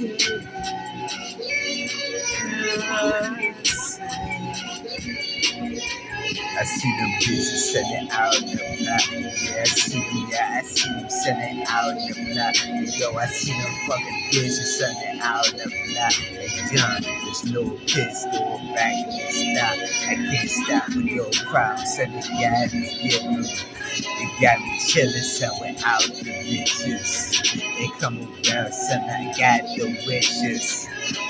I see them bitches sending out the block. Yeah, I see them, yeah, I see them sending out the block. Yo, I see them fucking bitches sending out the block. Hey, John, there's no pistol back the stop. I can't stop with your problem. Sending guys get me. They got me chillin' somewhere out the bitches. They come around, son, I got the wishes.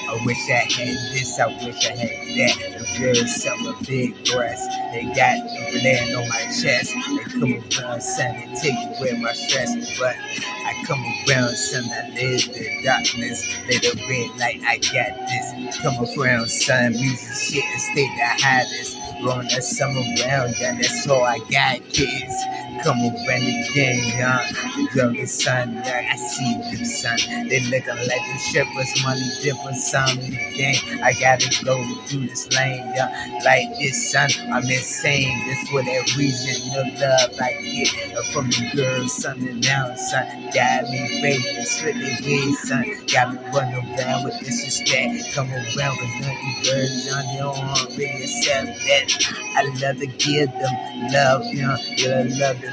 I wish I had this, I wish I had that. The real summer big breasts. They got the land on my chest. They come around, son, and take away my stress. But I come around, son, I live the darkness. Let the red light, I got this. Come around, son, music shit and stay the hottest. Run that summer round, yeah, that's all I got, kids. Come around again, young. The youngest son, I see them, son. They looking like the strippers, money different, some in the game. I gotta go through this lane, yeah. Like this, son, I'm insane. This for that reason, no love I get from the girls, son, and now, son. Got me ready, slipping away, son. Got me running around with disrespect. Come around with nothing girls on your arm, really accept that. I love to give them love, you. Yeah, I love to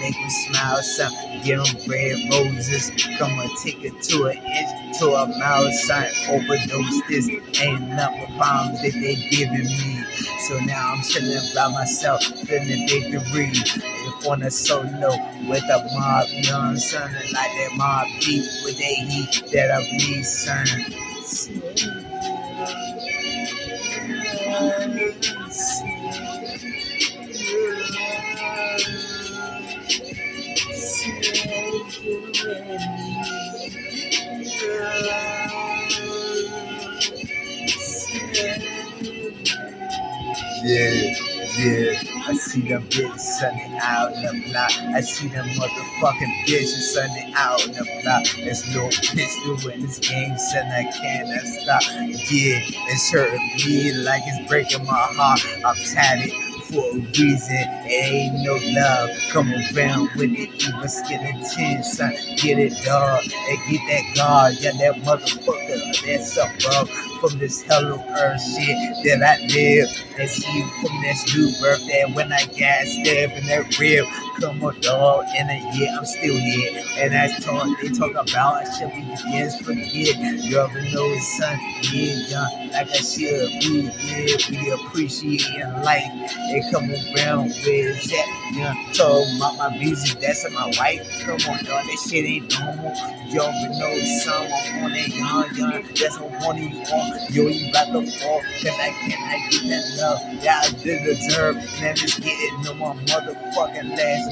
make me smile, son. Get them red roses. Come on, take it to an inch, to a mile, son. Overdose this. Ain't nothing problems that they giving me. So now I'm chilling by myself, feeling victory. If on a solo with a mob, you know what I'm saying? Like that mob beat with that heat that I bleed, son. Yeah, yeah. I see them bitches sunning out in the block. I see them motherfucking bitches sunning out in the block. There's no pistol in this game, son. I cannot stop. Yeah, it's hurting me like it's breaking my heart. I'm tatted for a reason. It ain't no love. Come around with it, even tin, son. Get it, dog. And get that guard. Yeah, that motherfucker. That's above from this hello earth shit that I live. And see you from this new birth that when I got stabbed in that rib. Come on, dog. In uh, year, I'm still here. And I talk, they talk about I should be yes, forget. You ever know, son? Yeah, young, like I should be. Yeah, we appreciating life. They come around with that. Yeah, talk about my music. That's my wife. Come on, dog. That shit ain't normal. You ever know, son? I'm on that young, young. That's what wanting you on. Yo, you about to fall. Cause I cannot get that love. Yeah, I did deserve. Now just getting no more motherfucking last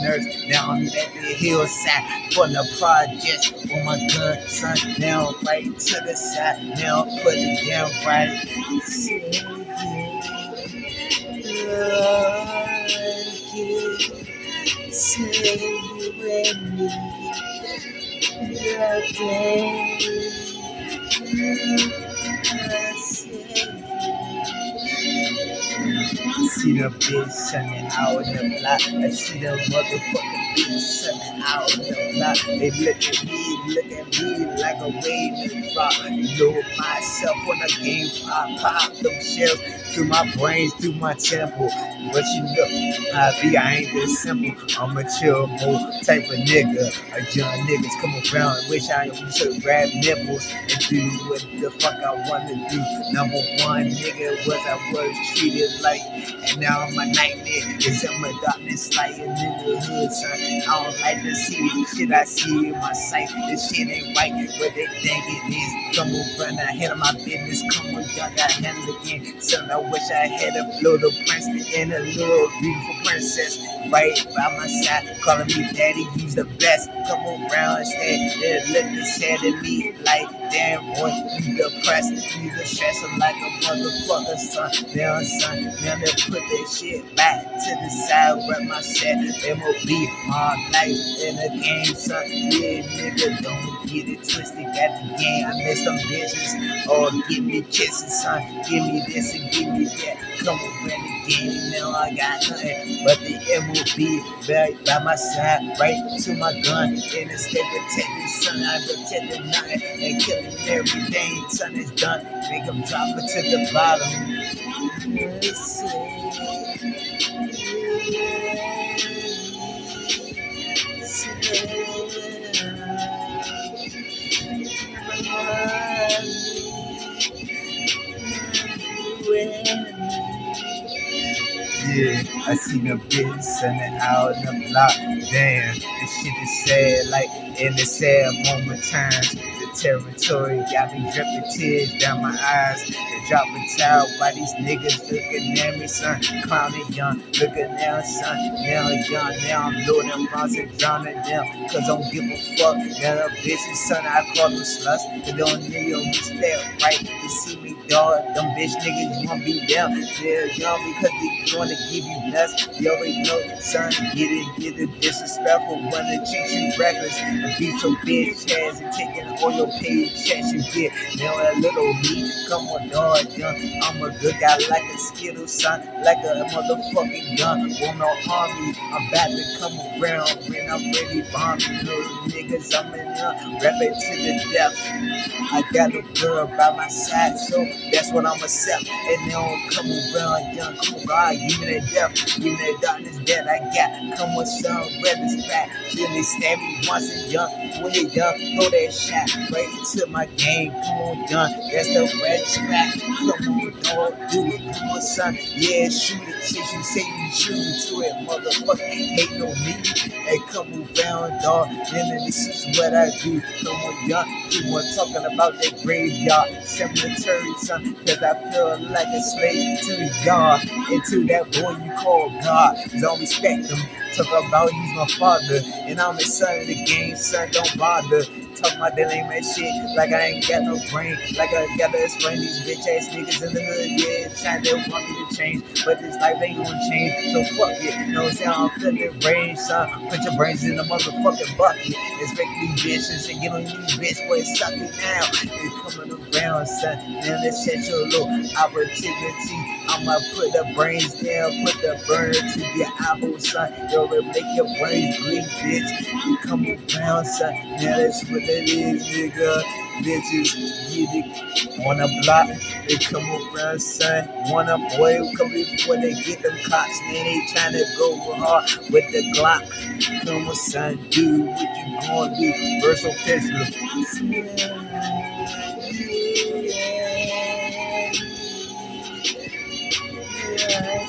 Now I'm at the hillside for the project with my gun, son. Now right to the side. Now putting it down right. Say you see the bitch sunning out in the block. I see the motherfucking bitch sunning out in the block. They look at me, look at me like a wave drop. Know myself when the game pop, pop them shells through my brains, through my temple. But you know, I be, I ain't this simple. I'm a chill mode type of nigga. A young niggas come around wish I used to grab nipples and do what the fuck I wanna do. Number one nigga was I was treated like, and now a nightmare. Cause I'm a darkness lying in the hood, son. I don't like to see the shit I see in my sight. This shit ain't right, but they think it is. Come over and I handle my business. Come on, y'all got handled again. Son, I wish I had a little prince and a little beautiful princess right by my side, calling me daddy. He's the best. Come around and stand there, looking at me like, damn boy, you depressed, you the stressing like a motherfucker, son. Now, son, now they put that shit back to the side where my set MOB my life in the game, son. Yeah, nigga, don't get it twisted. Got the game, I miss them bitches. Oh, give me kisses, son. Give me this and give me that. Come over now I got nothing but the MOB right by my side, right to my gun. In the state protecting, son. I'm protecting nothing and killing everything. Son is done. Make them drop it to the bottom. Yeah, I see the bitch sending out the block. Damn, this shit is sad, like in the sad moment times. The territory got me dripping tears down my eyes. They drop a towel by these niggas looking at me, son. Clowning young, looking now, son. Now young, now I'm loading bronze and drowning them. Cause I don't give a fuck. Now the bitches, son, I call them sluts. They don't need your respect, right? You see me dog. Them bitch niggas wanna be down. They're young because they wanna give you nuts. You already know, son, get it, get it disrespectful. Wanna treat you reckless and beat your bitch ass and taking all your paid you get. Now a little me, come on, dog, I'm a good guy like a skittle, son, like a motherfucking gun. Wanna harm me? I'm about to come around I'm ready, bomb you little niggas. I'm in the rap it to the death. I got a girl by my side, so that's what I'm accept. And they don't come around young, around, give me that death, give me that darkness that I got. Come with some red back. Then they stab me once and young, when they young, throw that shot right into my game. Come on, young, that's the red back. Come on, dog, do it. Come on, son, yeah, shoot it. Since you say you shoot to it, motherfucker, ain't no me. Hey, come around, dog. Then this is what I do. Come on, young, keep on talking about that graveyard cemetery, son. Cause I feel like a slave to the yard and to that boy you call God. Don't respect him. Talk about he's my father, and I'm the son of the game, son. Don't bother. Talk about that lame shit like I ain't got no brain. Like I gotta explain these bitch ass niggas in the hood, yeah, trying to want me to change, but this life ain't gonna change. So fuck it, you know what I'm saying? I'm feeling brain, son. Put your brains in the motherfucking bucket. Expect these bitches and get on these bitch, boy, suck it now. They coming around, son. Now let's set your little opportunity. I'ma put the brains down, put the burner to your apple, son. Yo, it make your brains bleed, bitch. You come around, son. Now that's what it is, nigga. Bitches get it on the block. They come around, son. Want a boy come before they get them cops. And they trying to go hard with the Glock. Come on, son. Do what you gonna do. Versal pistol. I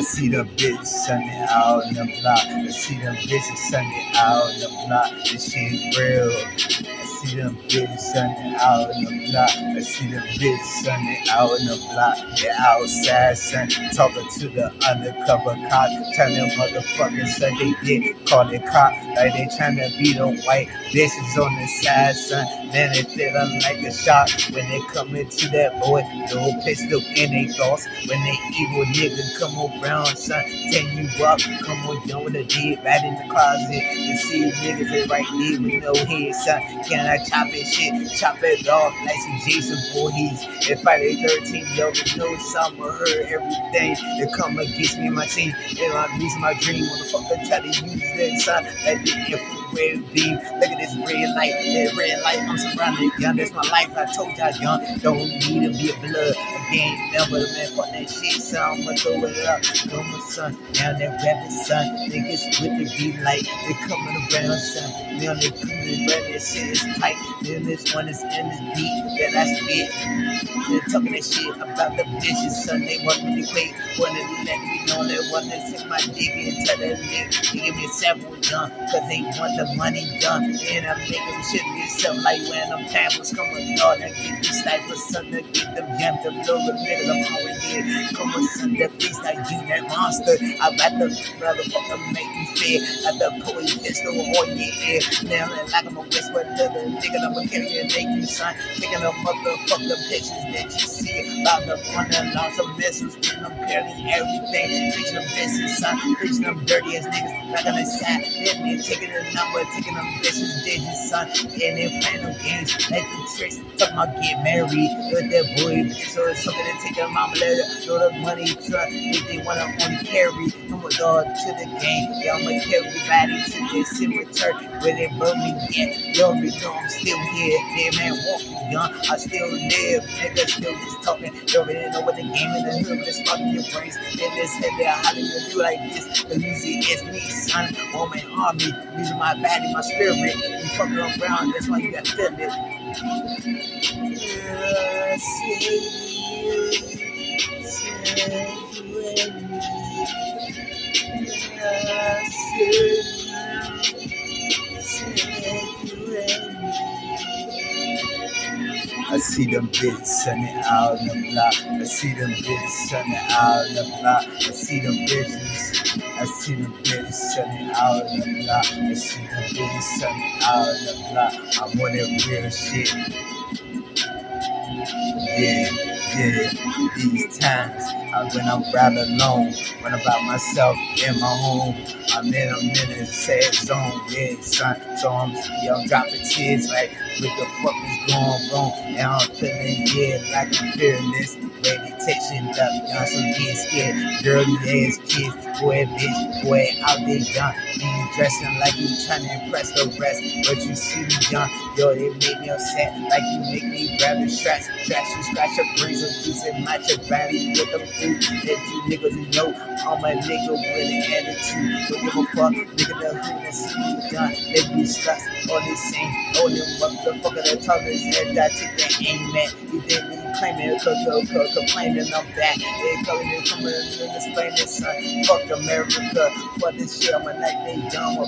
see the bitch sunning out in the block. I see them bitches sunning out in the block. This shit's real. See them bitches sunning out in the block. I see them bitches sunning out in the block. They're outside, son, talking to the undercover cop. Tell them motherfuckers son they did call it cop. Like they trying to beat the white bitches on the side, son. Man, they feeling like a shot when they come into that boy. No pistol in they thoughts. When they evil nigga come around, son, ten you up. Come on, young with a dead right in the closet. You see niggas that right there with no head, son. Can I chop it shit? Chop it off like some Jason Voorhees. If Friday 13, yo, know summer everything that come against me and my team. If I reach my dream, motherfucker try to use that son. Like the infrared beam. Look at this red light, that red light. I'm surrounded, young. That's my life. I told y'all, young. Don't need to be a blood. Again, never, man. Fuck that shit, son. I'ma throw it up. Come on, son. Now that rapping, son. Niggas with the beat like they coming around, son. Now they coming around. That shit is tight. Then this one is in this beat that I spit. They're talking that shit about the bitches, son. They want me to quit. Wanna let me know they wanna take my dick and tell that nigga to give me a sample done. Cause they want the money done. And I'm making them shit myself like when them tablets come with all that get the snipers, son, to get them jam the blow. The niggas, I'm always here. Come on, see that face like you, that monster. I rather motherfucker make me fear. At the police pistol on your ear. Now, and like I'm a whisper, little nigga, I'm a carry and make you son. Taking a motherfucker pictures that About to run and launch some missiles. Getting them carrying everything. Preaching them business, son. Preaching them dirty as niggas. On the side. Then they taking the number, taking them bitches, digits, son. And they playing them games. Like the tricks. Talking about get married with that boy. So it's something to take their mama later. Throw the money to if they wanna only carry. With all to the game. Y'all carry everybody to the cemetery where they burn me yet. Y'all be I'm still here. Dead man walking young. I still live. Nigga still just talking. You already know what the game in the hood, it's fucking your brains. Then this head how do you do like this? The music is me, son. Woman army. Using my body, my spirit. You fucking around, that's why you got feel it. Yeah, see you. I see them bitches sunning out in the block. I see them bitches sunning out in the block. I see them bitches. I see them bitches sunning out in the block. I see them bitches sunning out in the block. I want that real shit. Yeah, yeah. These times, I, when I'm right alone, when I'm by myself in my home, I'm in, a sad zone, yeah, son. So I'm, I'm dropping tears like, what the fuck is going wrong? And I'm feeling, yeah, like I'm feeling this. Meditation up, young, so get scared. Dirty ass kids, boy, bitch, boy, out there, young. You dressing like you trying to impress the rest, but you see me, young. Yo, it made me upset, like you make me grab the straps. Straps you scratch your brains, and use it, match your body with the food that you niggas know. I'm a nigga with an attitude. Don't give a fuck, nigga, the hood that see me done. They be stuck on the same, on them motherfucker that talk his head, that take that aim at. You didn't claiming, complaining I'm back. They calling it, coming and explaining, son. Fuck America, fuck this shit. I'm a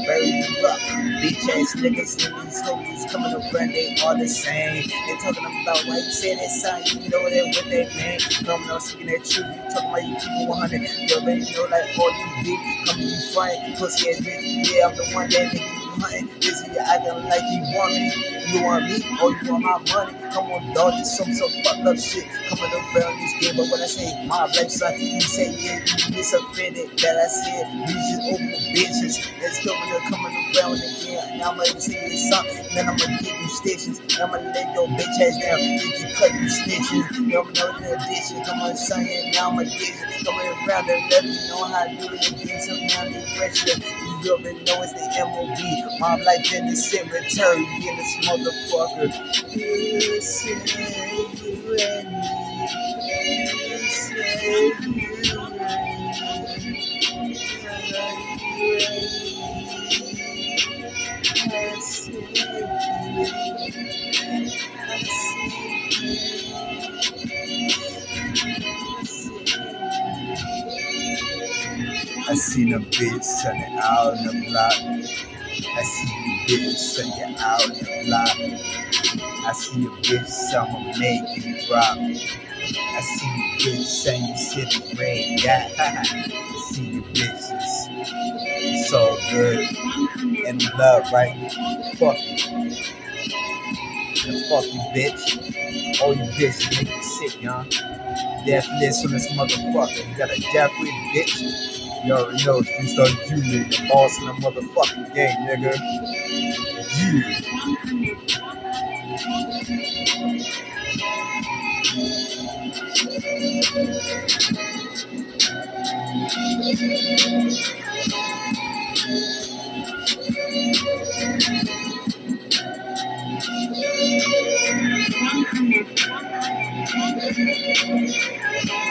very rough. Bitch ass niggas these homies coming around, they all the same. They talking about why you say that, son. You know that what they mean. Coming on speaking that truth, you talking about you people 100. You already know like all you did. Coming you fight, pussy ass bitch. Yeah, I'm the one that hunting. This you acting like you want me. You want me or you want my money? Come on, dog, this some some fucked up shit coming around this game. But when I say my life, son, you say yeah, you misoffended that I said you just open bitches. It's still when they're coming around again. Now I'm gonna say this something, then I'm gonna give you stitches. Then I'm gonna let your bitch ass down. If you cut you stitches, you know, know the addition. Come on, son, yeah, now I'ma get a digit. Coming around and let me know how to do it again. So now I'm pressure. You already know it's the MOB. My life in the cemetery, in this motherfucker. Say you and me. You say you seen a bitch sunning out in the block. I see a bitch sunning out in the block. I see a bitch, I'ma make you drop. I see a bitch saying you sit red dot. I see the bitches. All good. And love, right? Fuck you. And fuck you, bitch. All you bitches make me sick, y'all. Death list on this motherfucker. You got a death with bitch. Y'all already know it's on you, nigga. Boss in the motherfucking game, nigga. Yeah.